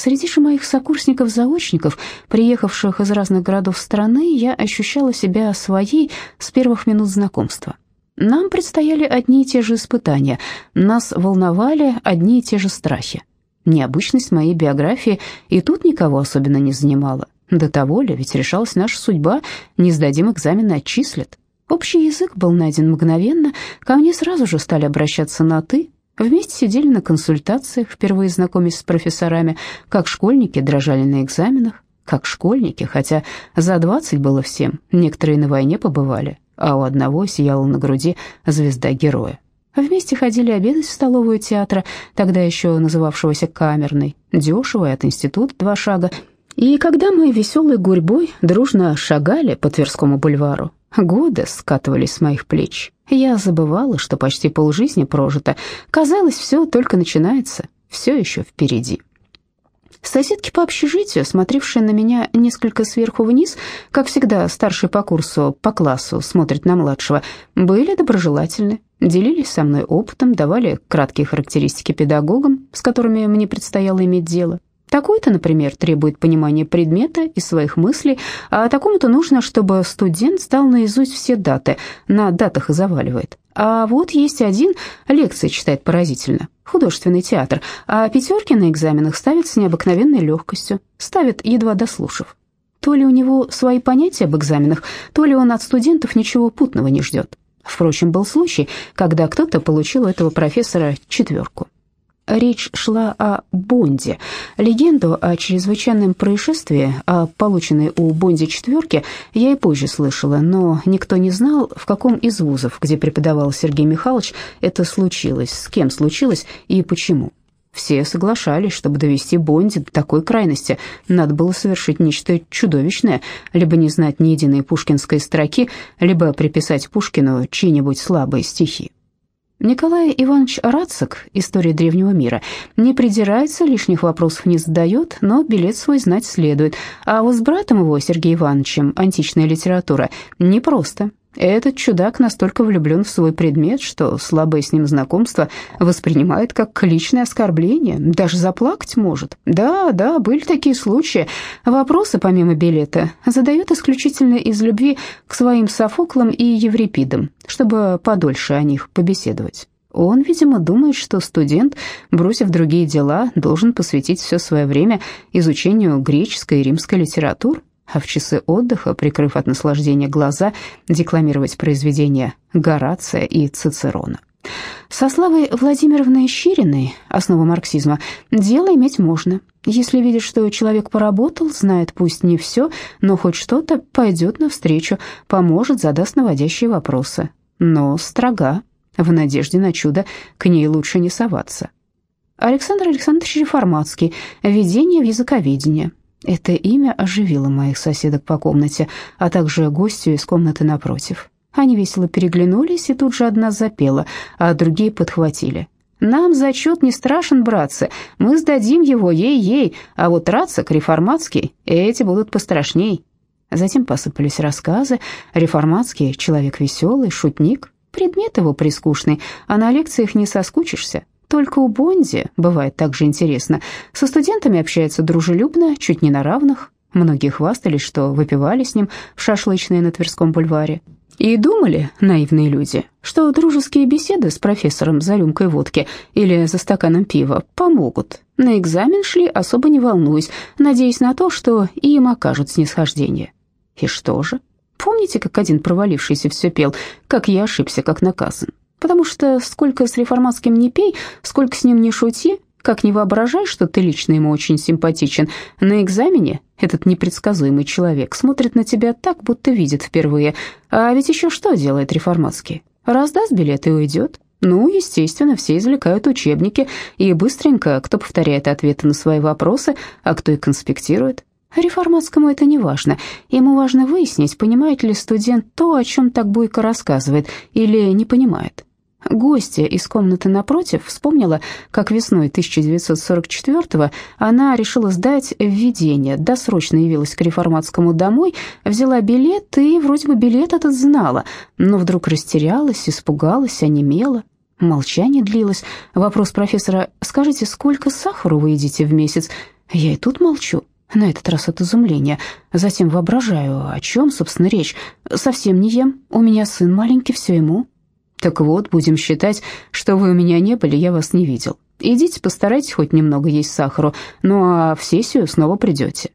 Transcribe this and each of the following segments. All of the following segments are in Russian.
Среди же моих сокурсников-заочников, приехавших из разных городов страны, я ощущала себя своей с первых минут знакомства. Нам предстояли одни и те же испытания, нас волновали одни и те же страхи. Необычность моей биографии и тут никого особенно не занимала. До того ли, ведь решалась наша судьба, не сдадим экзамен, отчислят. Общий язык был найден мгновенно, ко мне сразу же стали обращаться на «ты», Вместе сидели на консультациях, впервые знакомясь с профессорами, как школьники дрожали на экзаменах, как школьники, хотя за двадцать было всем, некоторые на войне побывали, а у одного сияла на груди звезда героя. Вместе ходили обедать в столовую театра, тогда еще называвшегося камерной, дешево от института два шага. И когда мы веселой гурьбой дружно шагали по Тверскому бульвару, годы скатывались с моих плеч. Я забывала, что почти полжизни прожито. Казалось, все только начинается, все еще впереди. Соседки по общежитию, смотревшие на меня несколько сверху вниз, как всегда старший по курсу, по классу, смотрит на младшего, были доброжелательны, делились со мной опытом, давали краткие характеристики педагогам, с которыми мне предстояло иметь дело. Такой-то, например, требует понимания предмета и своих мыслей, а такому-то нужно, чтобы студент стал наизусть все даты, на датах и заваливает. А вот есть один, лекции читает поразительно, художественный театр, а пятерки на экзаменах ставит с необыкновенной легкостью, ставит, едва дослушав. То ли у него свои понятия об экзаменах, то ли он от студентов ничего путного не ждет. Впрочем, был случай, когда кто-то получил у этого профессора четверку. Речь шла о Бонде. Легенду о чрезвычайном происшествии, о полученной у Бонди четверке, я и позже слышала, но никто не знал, в каком из вузов, где преподавал Сергей Михайлович, это случилось, с кем случилось и почему. Все соглашались, чтобы довести Бонди до такой крайности, надо было совершить нечто чудовищное, либо не знать ни единой пушкинской строки, либо приписать Пушкину чьи-нибудь слабые стихи. Николай Иванович Рацик, история древнего мира, не придирается, лишних вопросов не задает, но билет свой знать следует. А вот с братом его, Сергеем Ивановичем, античная литература, непросто. Этот чудак настолько влюблен в свой предмет, что слабое с ним знакомство воспринимает как личное оскорбление, даже заплакать может. Да, да, были такие случаи. Вопросы, помимо билета, задает исключительно из любви к своим Софоклам и Еврипидам, чтобы подольше о них побеседовать. Он, видимо, думает, что студент, бросив другие дела, должен посвятить все свое время изучению греческой и римской литератур а в часы отдыха, прикрыв от наслаждения глаза, декламировать произведения Горация и Цицерона. Со Славой Владимировной Щириной, основа марксизма, дело иметь можно. Если видишь, что человек поработал, знает пусть не все, но хоть что-то, пойдет навстречу, поможет, задаст наводящие вопросы. Но строга, в надежде на чудо, к ней лучше не соваться. Александр Александрович Реформатский. Введение в языковедение. Это имя оживило моих соседок по комнате, а также гостью из комнаты напротив. Они весело переглянулись, и тут же одна запела, а другие подхватили. «Нам зачет не страшен, братцы, мы сдадим его, ей-ей, а вот Рацик, реформатский, эти будут пострашней». Затем посыпались рассказы. Реформатский — человек веселый, шутник, предмет его прискучный, а на лекциях не соскучишься. Только у Бонди бывает так же интересно. Со студентами общается дружелюбно, чуть не на равных. Многие хвастались, что выпивали с ним в шашлычной на Тверском бульваре. И думали, наивные люди, что дружеские беседы с профессором за рюмкой водки или за стаканом пива помогут. На экзамен шли, особо не волнуясь, надеясь на то, что им окажут снисхождение. И что же? Помните, как один провалившийся все пел, как я ошибся, как наказан? Потому что сколько с реформатским не пей, сколько с ним не шути, как не воображай, что ты лично ему очень симпатичен, на экзамене этот непредсказуемый человек смотрит на тебя так, будто видит впервые. А ведь еще что делает реформатский? Раздаст билет и уйдет. Ну, естественно, все извлекают учебники, и быстренько кто повторяет ответы на свои вопросы, а кто и конспектирует. Реформатскому это не важно. Ему важно выяснить, понимает ли студент то, о чем так бойко рассказывает, или не понимает. Гостья из комнаты напротив вспомнила, как весной 1944-го она решила сдать введение, досрочно явилась к реформатскому домой, взяла билет и вроде бы билет этот знала, но вдруг растерялась, испугалась, онемела. Молчание длилось. Вопрос профессора «Скажите, сколько сахара вы едите в месяц?» Я и тут молчу, на этот раз от изумления. Затем воображаю, о чем, собственно, речь. Совсем не ем, у меня сын маленький, все ему. Так вот, будем считать, что вы у меня не были, я вас не видел. Идите, постарайтесь хоть немного есть сахару, ну а в сессию снова придете.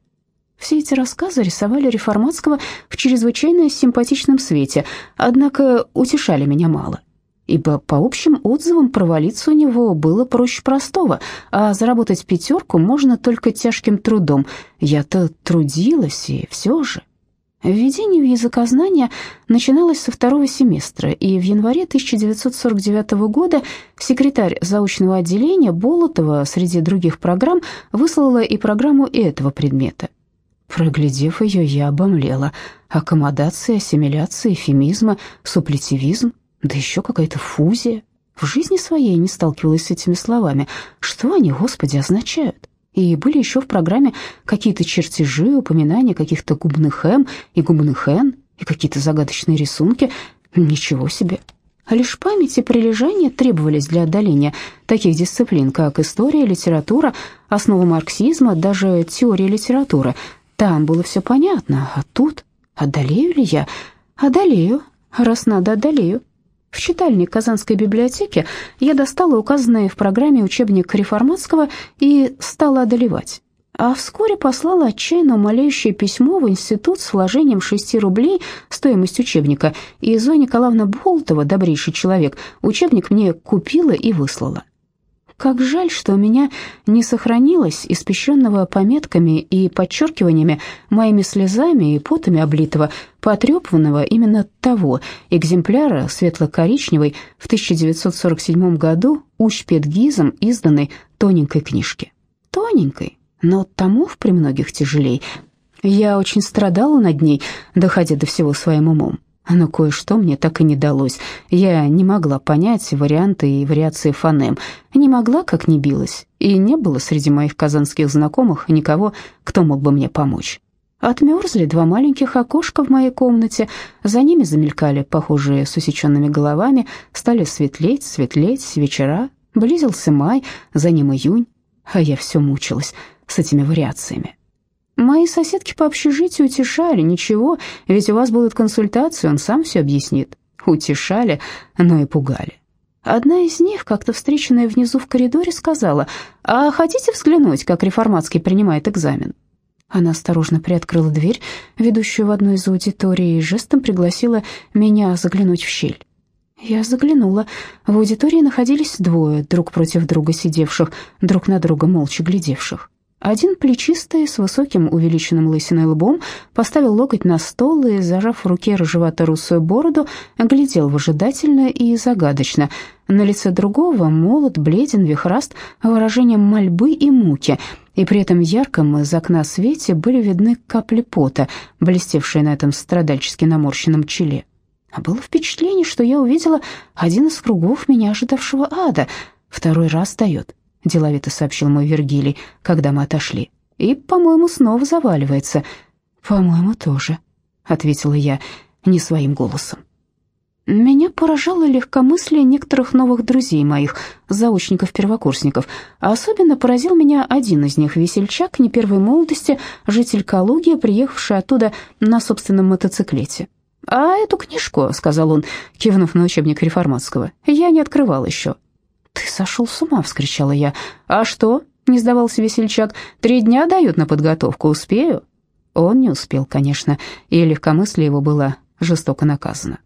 Все эти рассказы рисовали Реформатского в чрезвычайно симпатичном свете, однако утешали меня мало ибо по общим отзывам провалиться у него было проще простого, а заработать пятерку можно только тяжким трудом. Я-то трудилась, и все же. Введение в языкознание начиналось со второго семестра, и в январе 1949 года секретарь заочного отделения Болотова среди других программ выслала и программу этого предмета. Проглядев ее, я обомлела. Аккомодация, ассимиляция, эфемизма, суплетивизм — да еще какая-то фузия. В жизни своей не сталкивалась с этими словами. Что они, Господи, означают? И были еще в программе какие-то чертежи, упоминания каких-то губных «м» и губных «н», и какие-то загадочные рисунки. Ничего себе. А лишь память и прилежание требовались для отдаления таких дисциплин, как история, литература, основа марксизма, даже теория литературы. Там было все понятно, а тут одолею ли я? Одолею, раз надо, одолею. В читальне Казанской библиотеки я достала указанный в программе учебник Реформатского и стала одолевать. А вскоре послала отчаянно умоляющее письмо в институт с вложением 6 рублей стоимость учебника, и Зоя Николаевна Болтова, добрейший человек, учебник мне купила и выслала. Как жаль, что у меня не сохранилось испещренного пометками и подчеркиваниями, моими слезами и потами облитого, потрепанного именно того экземпляра светло-коричневой в 1947 году Ущпедгизом изданной тоненькой книжки. Тоненькой, но томов при многих тяжелей. Я очень страдала над ней, доходя до всего своим умом. Но кое-что мне так и не далось. Я не могла понять варианты и вариации фонем. Не могла, как не билась. И не было среди моих казанских знакомых никого, кто мог бы мне помочь. Отмерзли два маленьких окошка в моей комнате, за ними замелькали похожие с усеченными головами, стали светлеть, светлеть вечера, близился май, за ним июнь, а я все мучилась с этими вариациями. Мои соседки по общежитию утешали, ничего, ведь у вас будут консультации, он сам все объяснит. Утешали, но и пугали. Одна из них, как-то встреченная внизу в коридоре, сказала, «А хотите взглянуть, как реформатский принимает экзамен?» Она осторожно приоткрыла дверь, ведущую в одну из аудиторий, и жестом пригласила меня заглянуть в щель. Я заглянула. В аудитории находились двое, друг против друга сидевших, друг на друга молча глядевших. Один плечистый, с высоким увеличенным лысиной лбом, поставил локоть на стол и, зажав в руке рыжевато-русую бороду, глядел выжидательно и загадочно. На лице другого молод, бледен, вихраст, выражением мольбы и муки, и при этом ярком из окна свете были видны капли пота, блестевшие на этом страдальчески наморщенном челе. А было впечатление, что я увидела один из кругов меня ожидавшего ада. Второй раз дает деловито сообщил мой Вергилий, когда мы отошли. И, по-моему, снова заваливается. По-моему, тоже, ответила я не своим голосом. Меня поражало легкомыслие некоторых новых друзей моих, заочников-первокурсников. Особенно поразил меня один из них, весельчак не первой молодости, житель Калуги, приехавший оттуда на собственном мотоциклете. «А эту книжку», — сказал он, кивнув на учебник реформатского, — «я не открывал еще. «Ты сошел с ума!» — вскричала я. «А что?» — не сдавался весельчак. «Три дня дают на подготовку, успею?» Он не успел, конечно, и легкомыслие его было жестоко наказано.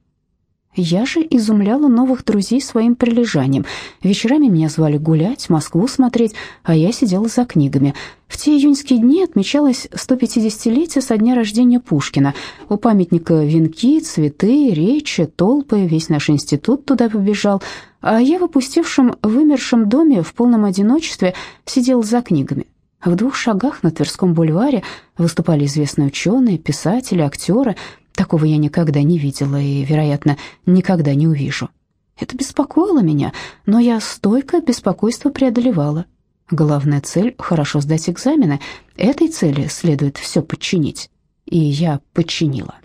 Я же изумляла новых друзей своим прилежанием. Вечерами меня звали гулять, Москву смотреть, а я сидела за книгами. В те июньские дни отмечалось 150-летие со дня рождения Пушкина. У памятника венки, цветы, речи, толпы, весь наш институт туда побежал. А я в опустевшем, вымершем доме в полном одиночестве сидела за книгами. В двух шагах на Тверском бульваре выступали известные ученые, писатели, актеры – Такого я никогда не видела и, вероятно, никогда не увижу. Это беспокоило меня, но я стойко беспокойство преодолевала. Главная цель — хорошо сдать экзамены. Этой цели следует все подчинить. И я подчинила.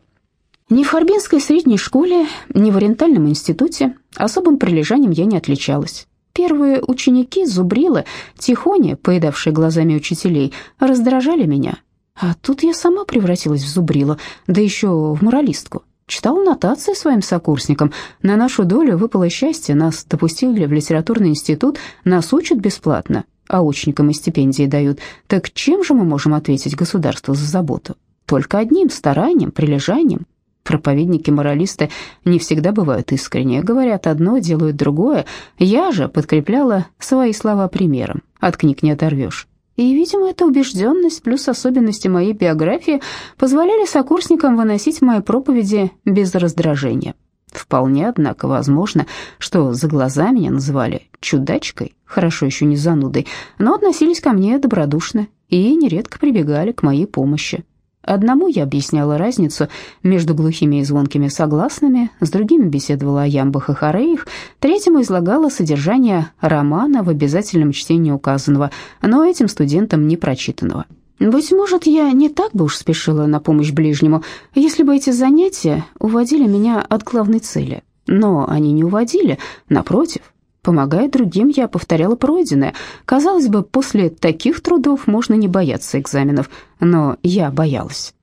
Ни в Харбинской средней школе, ни в Ориентальном институте особым прилежанием я не отличалась. Первые ученики, зубрилы, тихони, поедавшие глазами учителей, раздражали меня. А тут я сама превратилась в зубрила, да еще в моралистку. Читала нотации своим сокурсникам. На нашу долю выпало счастье, нас допустили в литературный институт, нас учат бесплатно, а ученикам и стипендии дают. Так чем же мы можем ответить государству за заботу? Только одним старанием, прилежанием. Проповедники-моралисты не всегда бывают искренне, говорят одно, делают другое. Я же подкрепляла свои слова примером, от книг не оторвешь. И, видимо, эта убежденность плюс особенности моей биографии позволяли сокурсникам выносить мои проповеди без раздражения. Вполне, однако, возможно, что за глаза меня называли чудачкой, хорошо еще не занудой, но относились ко мне добродушно и нередко прибегали к моей помощи. Одному я объясняла разницу между глухими и звонкими согласными, с другими беседовала о ямбах и хореях, третьему излагала содержание романа в обязательном чтении указанного, но этим студентам не прочитанного. Быть может, я не так бы уж спешила на помощь ближнему, если бы эти занятия уводили меня от главной цели. Но они не уводили, напротив, Помогая другим, я повторяла пройденное. Казалось бы, после таких трудов можно не бояться экзаменов, но я боялась.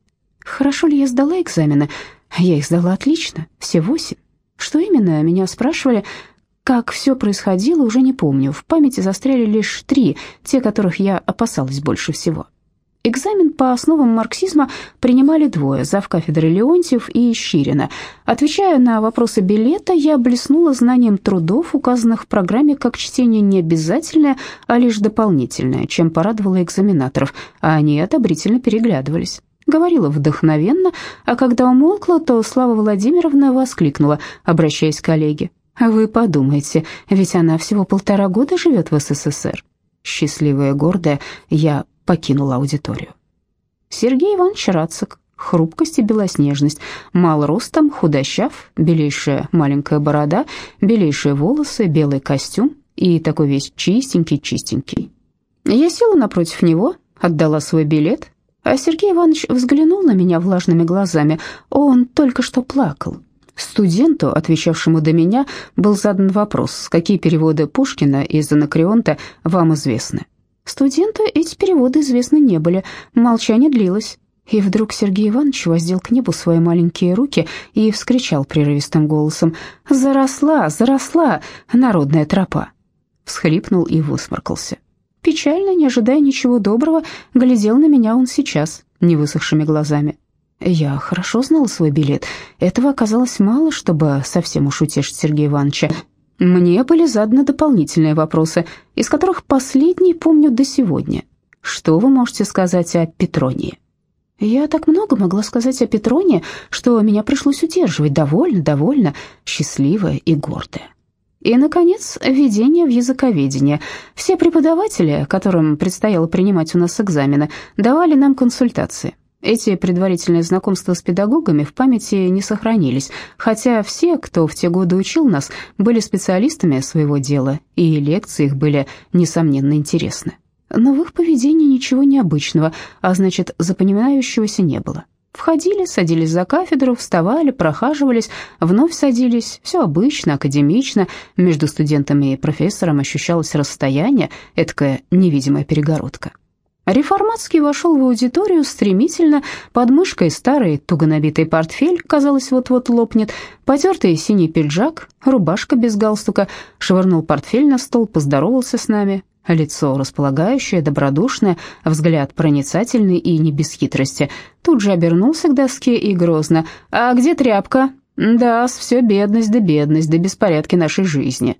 Хорошо ли я сдала экзамены? Я их сдала отлично, все восемь. Что именно, меня спрашивали. Как все происходило, уже не помню. В памяти застряли лишь три, те, которых я опасалась больше всего. Экзамен по основам марксизма принимали двое, завкафедры Леонтьев и Щирина. Отвечая на вопросы билета, я блеснула знанием трудов, указанных в программе как чтение не обязательное, а лишь дополнительное, чем порадовало экзаменаторов, а они одобрительно переглядывались. Говорила вдохновенно, а когда умолкла, то Слава Владимировна воскликнула, обращаясь к коллеге. «Вы подумайте, ведь она всего полтора года живет в СССР». Счастливая гордая, я покинула аудиторию. Сергей Иванович Рацик, хрупкость и белоснежность, мал ростом, худощав, белейшая маленькая борода, белейшие волосы, белый костюм и такой весь чистенький-чистенький. Я села напротив него, отдала свой билет, а Сергей Иванович взглянул на меня влажными глазами. Он только что плакал. Студенту, отвечавшему до меня, был задан вопрос, какие переводы Пушкина из Анакреонта вам известны. Студенту эти переводы известны не были, молчание длилось. И вдруг Сергей Иванович воздел к небу свои маленькие руки и вскричал прерывистым голосом «Заросла, заросла, народная тропа!» Всхлипнул и высморкался. Печально, не ожидая ничего доброго, глядел на меня он сейчас, невысохшими глазами. Я хорошо знала свой билет. Этого оказалось мало, чтобы совсем уж утешить Сергея Ивановича. Мне были заданы дополнительные вопросы, из которых последний помню до сегодня. Что вы можете сказать о Петронии? Я так много могла сказать о Петроне, что меня пришлось удерживать, довольно, довольно, счастливая и гордая. И, наконец, введение в языковедение. Все преподаватели, которым предстояло принимать у нас экзамены, давали нам консультации. Эти предварительные знакомства с педагогами в памяти не сохранились, хотя все, кто в те годы учил нас, были специалистами своего дела, и лекции их были, несомненно, интересны. Но в их поведении ничего необычного, а значит, запоминающегося не было. Входили, садились за кафедру, вставали, прохаживались, вновь садились. Все обычно, академично. Между студентами и профессором ощущалось расстояние, эткая невидимая перегородка. Реформатский вошел в аудиторию стремительно, под мышкой старый туго набитый портфель, казалось, вот-вот лопнет, потертый синий пиджак, рубашка без галстука, швырнул портфель на стол, поздоровался с нами, лицо располагающее, добродушное, взгляд проницательный и не без хитрости. Тут же обернулся к доске и грозно «А где тряпка?» «Да, все бедность да бедность, да беспорядки нашей жизни»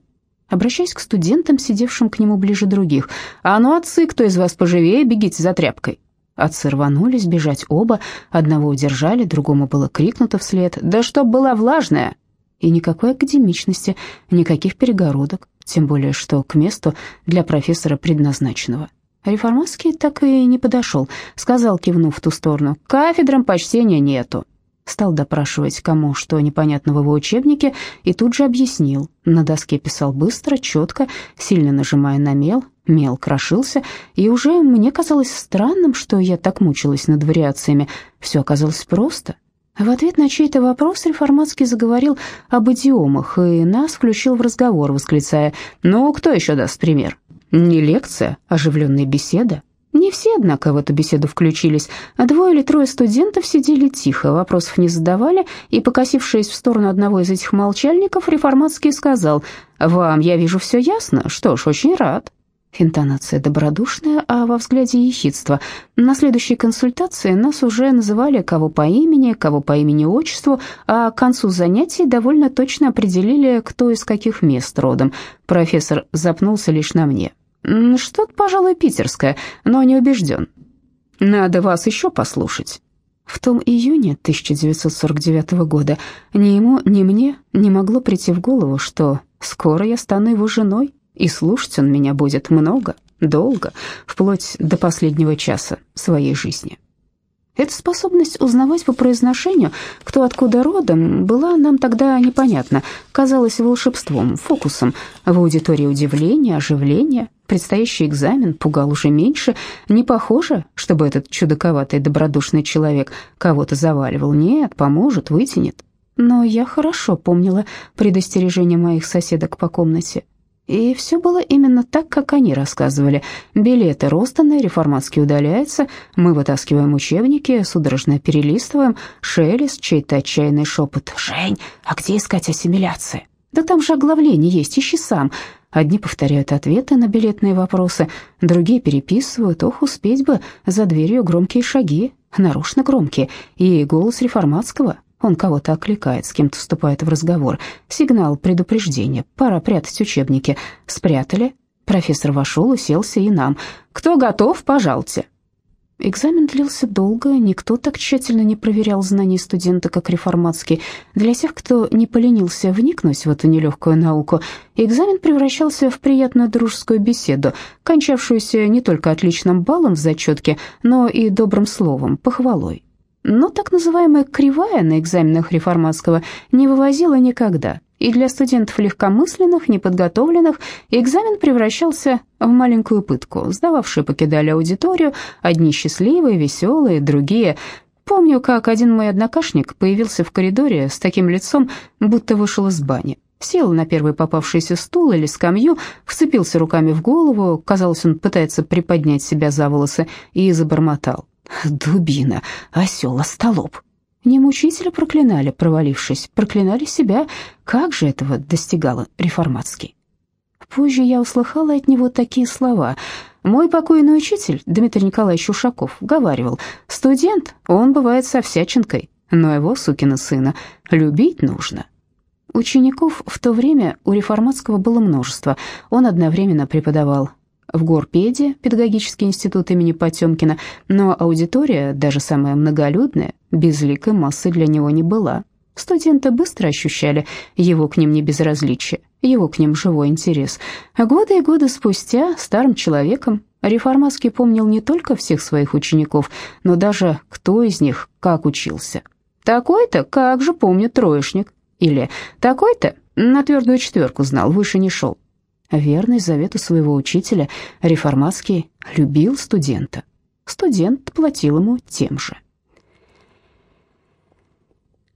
обращаясь к студентам, сидевшим к нему ближе других. «А ну, отцы, кто из вас поживее, бегите за тряпкой!» Отцы рванулись бежать оба, одного удержали, другому было крикнуто вслед «Да чтоб была влажная!» И никакой академичности, никаких перегородок, тем более что к месту для профессора предназначенного. Реформатский так и не подошел, сказал, кивнув в ту сторону, «Кафедрам почтения нету». Стал допрашивать, кому что непонятно в его учебнике, и тут же объяснил. На доске писал быстро, четко, сильно нажимая на мел. Мел крошился, и уже мне казалось странным, что я так мучилась над вариациями. Все оказалось просто. В ответ на чей-то вопрос Реформатский заговорил об идиомах и нас включил в разговор, восклицая «Ну, кто еще даст пример?» Не лекция, а оживленная беседа. Не все, однако, в эту беседу включились. Двое или трое студентов сидели тихо, вопросов не задавали, и, покосившись в сторону одного из этих молчальников, Реформатский сказал «Вам, я вижу, все ясно? Что ж, очень рад». Интонация добродушная, а во взгляде ехидство. На следующей консультации нас уже называли кого по имени, кого по имени-отчеству, а к концу занятий довольно точно определили, кто из каких мест родом. Профессор запнулся лишь на мне. «Что-то, пожалуй, питерское, но не убежден. Надо вас еще послушать». В том июне 1949 года ни ему, ни мне не могло прийти в голову, что скоро я стану его женой, и слушать он меня будет много, долго, вплоть до последнего часа своей жизни. Эта способность узнавать по произношению, кто откуда родом, была нам тогда непонятна, казалась волшебством, фокусом. В аудитории удивление, оживление, предстоящий экзамен пугал уже меньше. Не похоже, чтобы этот чудаковатый добродушный человек кого-то заваливал. Нет, поможет, вытянет. Но я хорошо помнила предостережение моих соседок по комнате. И все было именно так, как они рассказывали. Билеты розданы, реформатский удаляется, мы вытаскиваем учебники, судорожно перелистываем, шелест, чей-то отчаянный шепот. «Жень, а где искать ассимиляции?» «Да там же оглавление есть, ищи сам». Одни повторяют ответы на билетные вопросы, другие переписывают. Ох, успеть бы, за дверью громкие шаги, нарочно громкие, и голос реформатского, он кого-то окликает, с кем-то вступает в разговор. Сигнал предупреждения. Пора прятать учебники. Спрятали. Профессор вошел, уселся и нам. «Кто готов, пожалуйте». Экзамен длился долго, никто так тщательно не проверял знаний студента, как реформатский. Для тех, кто не поленился вникнуть в эту нелегкую науку, экзамен превращался в приятную дружескую беседу, кончавшуюся не только отличным баллом в зачетке, но и добрым словом, похвалой. Но так называемая «кривая» на экзаменах реформатского не вывозила никогда, и для студентов легкомысленных, неподготовленных экзамен превращался в маленькую пытку. Сдававшие покидали аудиторию, одни счастливые, веселые, другие... Помню, как один мой однокашник появился в коридоре с таким лицом, будто вышел из бани. Сел на первый попавшийся стул или скамью, вцепился руками в голову, казалось, он пытается приподнять себя за волосы, и забормотал. Дубина, осел, остолоп. Не мучителя проклинали, провалившись, проклинали себя. Как же этого достигала реформатский? Позже я услыхала от него такие слова. Мой покойный учитель, Дмитрий Николаевич Ушаков, говаривал, студент, он бывает со всячинкой, но его, сукина сына, любить нужно. Учеников в то время у реформатского было множество. Он одновременно преподавал в Горпеде, педагогический институт имени Потемкина, но аудитория, даже самая многолюдная, безликой массы для него не была. Студенты быстро ощущали его к ним небезразличие, его к ним живой интерес. Годы и годы спустя старым человеком Реформатский помнил не только всех своих учеников, но даже кто из них как учился. «Такой-то, как же помнит троечник», или «такой-то на твердую четверку знал, выше не шел». Верный завету своего учителя, Реформатский любил студента. Студент платил ему тем же.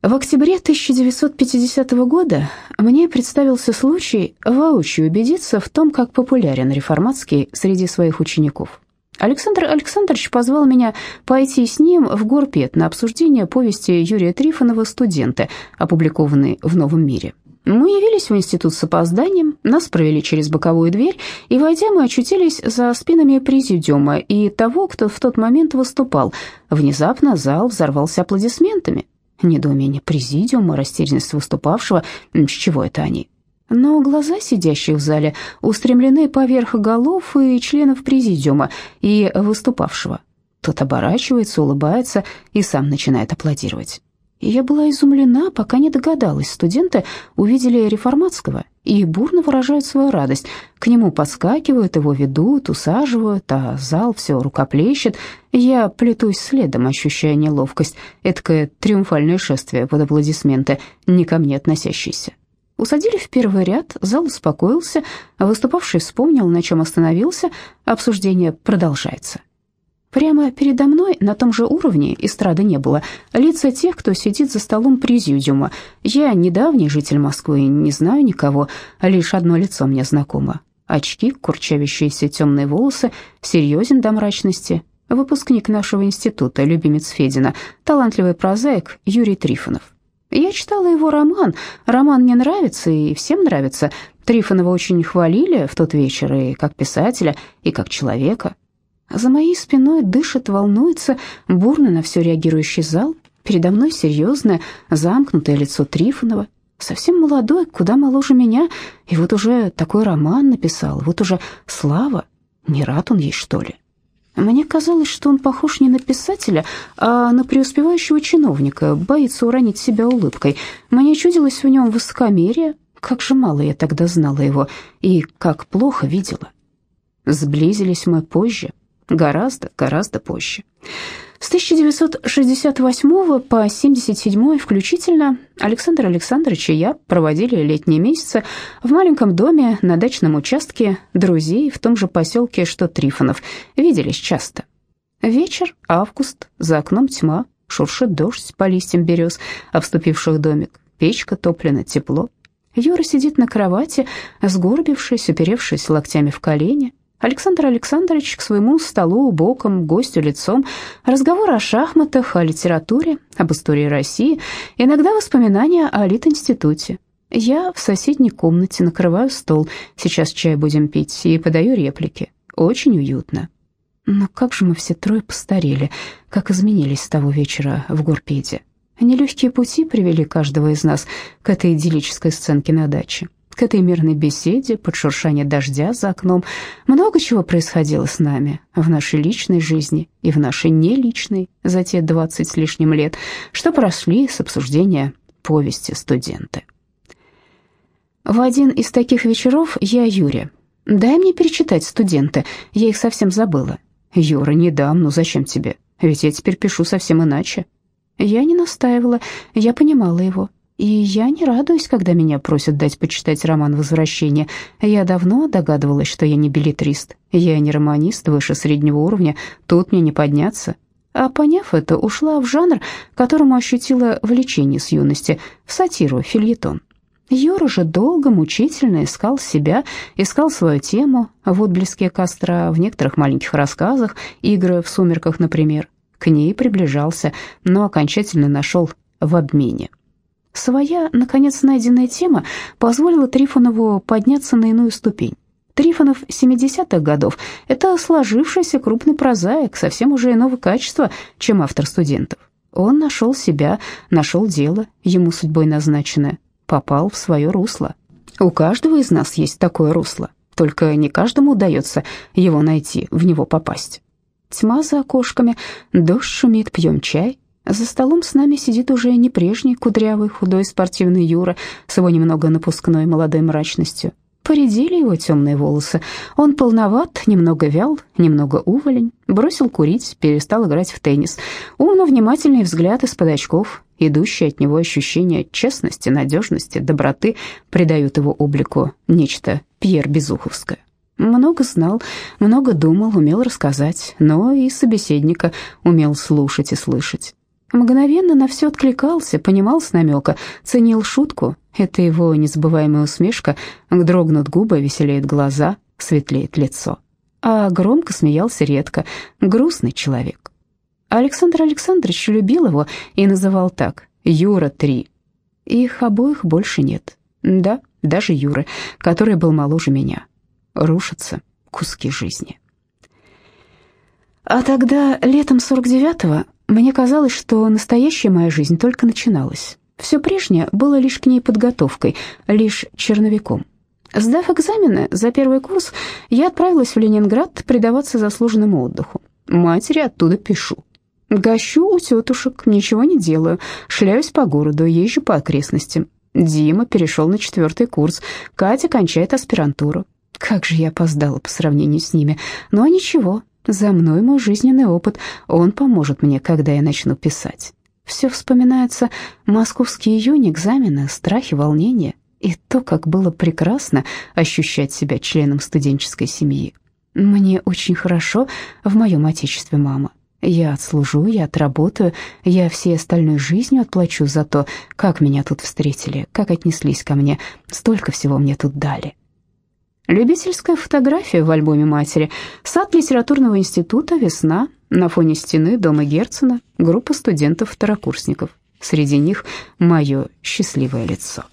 В октябре 1950 года мне представился случай воочию убедиться в том, как популярен реформатский среди своих учеников. Александр Александрович позвал меня пойти с ним в Горпет на обсуждение повести Юрия Трифонова «Студенты», опубликованной в «Новом мире». Мы явились в институт с опозданием, нас провели через боковую дверь, и, войдя, мы очутились за спинами президиума и того, кто в тот момент выступал. Внезапно зал взорвался аплодисментами. Недоумение президиума, растерянность выступавшего, с чего это они? Но глаза сидящих в зале устремлены поверх голов и членов президиума, и выступавшего. Тот оборачивается, улыбается и сам начинает аплодировать. И я была изумлена, пока не догадалась. Студенты увидели реформатского и бурно выражают свою радость. К нему подскакивают, его ведут, усаживают, а зал все рукоплещет. Я плетусь следом, ощущая неловкость. Эдакое триумфальное шествие под аплодисменты, не ко мне относящиеся. Усадили в первый ряд, зал успокоился, выступавший вспомнил, на чем остановился, обсуждение продолжается. Прямо передо мной, на том же уровне, эстрады не было, лица тех, кто сидит за столом президиума. Я недавний житель Москвы, не знаю никого, лишь одно лицо мне знакомо. Очки, курчавящиеся темные волосы, серьезен до мрачности. Выпускник нашего института, любимец Федина, талантливый прозаик Юрий Трифонов. Я читала его роман. Роман мне нравится и всем нравится. Трифонова очень хвалили в тот вечер и как писателя, и как человека. За моей спиной дышит, волнуется, бурно на все реагирующий зал. Передо мной серьезное, замкнутое лицо Трифонова. Совсем молодой, куда моложе меня, и вот уже такой роман написал, вот уже слава. Не рад он ей, что ли? Мне казалось, что он похож не на писателя, а на преуспевающего чиновника, боится уронить себя улыбкой. Мне чудилось в нем высокомерие. Как же мало я тогда знала его, и как плохо видела. Сблизились мы позже, Гораздо, гораздо позже. С 1968 по 77 включительно Александр Александрович и я проводили летние месяцы в маленьком доме на дачном участке друзей в том же поселке, что Трифонов. Виделись часто. Вечер, август, за окном тьма, шуршит дождь по листьям берез, обступивших домик. Печка топлена, тепло. Юра сидит на кровати, сгорбившись, уперевшись локтями в колени. Александр Александрович к своему столу боком, гостю лицом, разговор о шахматах, о литературе, об истории России, иногда воспоминания о Лит-институте. Я в соседней комнате накрываю стол, сейчас чай будем пить, и подаю реплики. Очень уютно. Но как же мы все трое постарели, как изменились с того вечера в Горпеде. Нелегкие пути привели каждого из нас к этой идиллической сценке на даче к этой мирной беседе, под шуршание дождя за окном, много чего происходило с нами в нашей личной жизни и в нашей неличной за те двадцать с лишним лет, что прошли с обсуждения повести студенты. В один из таких вечеров я Юре. «Дай мне перечитать студенты, я их совсем забыла». «Юра, не дам, ну зачем тебе? Ведь я теперь пишу совсем иначе». Я не настаивала, я понимала его. И я не радуюсь, когда меня просят дать почитать роман «Возвращение». Я давно догадывалась, что я не билетрист. Я не романист выше среднего уровня, тут мне не подняться. А поняв это, ушла в жанр, которому ощутила влечение с юности, в сатиру, фильетон. Юра же долго, мучительно искал себя, искал свою тему в отблеске костра, в некоторых маленьких рассказах, игры в сумерках, например. К ней приближался, но окончательно нашел в обмене. Своя, наконец, найденная тема позволила Трифонову подняться на иную ступень. Трифонов 70-х годов – это сложившийся крупный прозаик, совсем уже иного качества, чем автор студентов. Он нашел себя, нашел дело, ему судьбой назначенное, попал в свое русло. У каждого из нас есть такое русло, только не каждому удается его найти, в него попасть. Тьма за окошками, дождь шумит, пьем чай – за столом с нами сидит уже не прежний кудрявый, худой спортивный Юра с его немного напускной молодой мрачностью. Поредели его темные волосы. Он полноват, немного вял, немного уволень. Бросил курить, перестал играть в теннис. Умно-внимательный взгляд из-под очков, идущее от него ощущение честности, надежности, доброты придают его облику нечто Пьер Безуховское. Много знал, много думал, умел рассказать, но и собеседника умел слушать и слышать. Мгновенно на все откликался, понимал с намека, ценил шутку. Это его незабываемая усмешка, дрогнут губы, веселеют глаза, светлеет лицо. А громко смеялся редко, грустный человек. Александр Александрович любил его и называл так «Юра-3». Их обоих больше нет. Да, даже Юры, который был моложе меня. Рушатся куски жизни. А тогда, летом 49-го, мне казалось, что настоящая моя жизнь только начиналась. Все прежнее было лишь к ней подготовкой, лишь черновиком. Сдав экзамены за первый курс, я отправилась в Ленинград предаваться заслуженному отдыху. Матери оттуда пишу. Гощу у тетушек, ничего не делаю, шляюсь по городу, езжу по окрестностям. Дима перешел на четвертый курс, Катя кончает аспирантуру. Как же я опоздала по сравнению с ними, но ничего, за мной мой жизненный опыт, он поможет мне, когда я начну писать. Все вспоминается московский июнь, экзамены, страхи, волнения и то, как было прекрасно ощущать себя членом студенческой семьи. Мне очень хорошо в моем отечестве, мама. Я отслужу, я отработаю, я всей остальной жизнью отплачу за то, как меня тут встретили, как отнеслись ко мне, столько всего мне тут дали. Любительская фотография в альбоме матери, сад литературного института, весна, на фоне стены дома Герцена, группа студентов-второкурсников. Среди них мое счастливое лицо.